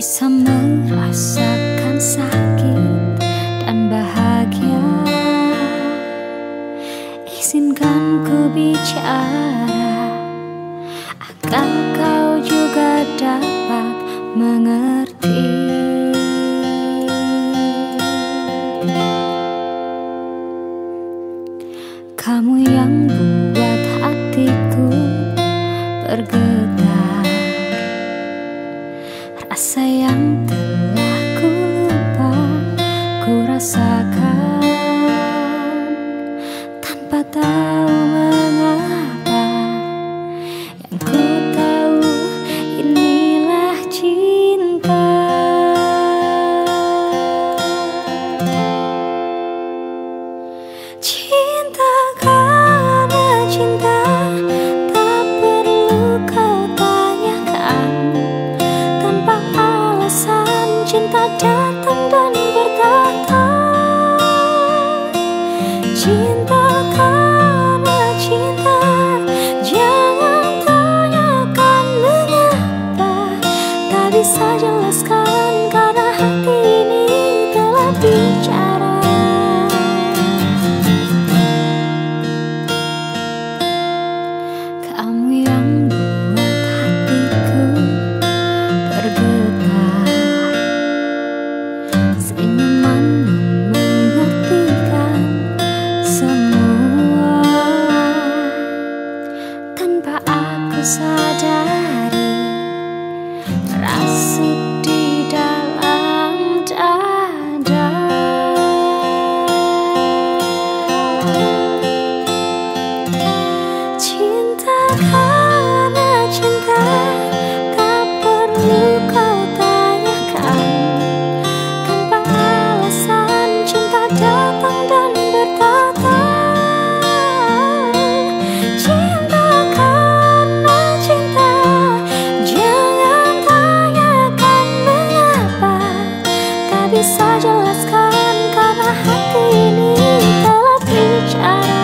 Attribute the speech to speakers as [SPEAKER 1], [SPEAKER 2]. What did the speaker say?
[SPEAKER 1] bisa merasakan sakit dan bahagia. Izinkan ku bicara Agar kau juga dapat mengerti. Kamu yang bukan Rasa yang telah ku lupa ku rasakan Tanpa tahu cinta datang dan berkata Cinta karena so bisa jelaskan karena hati ini telah bicara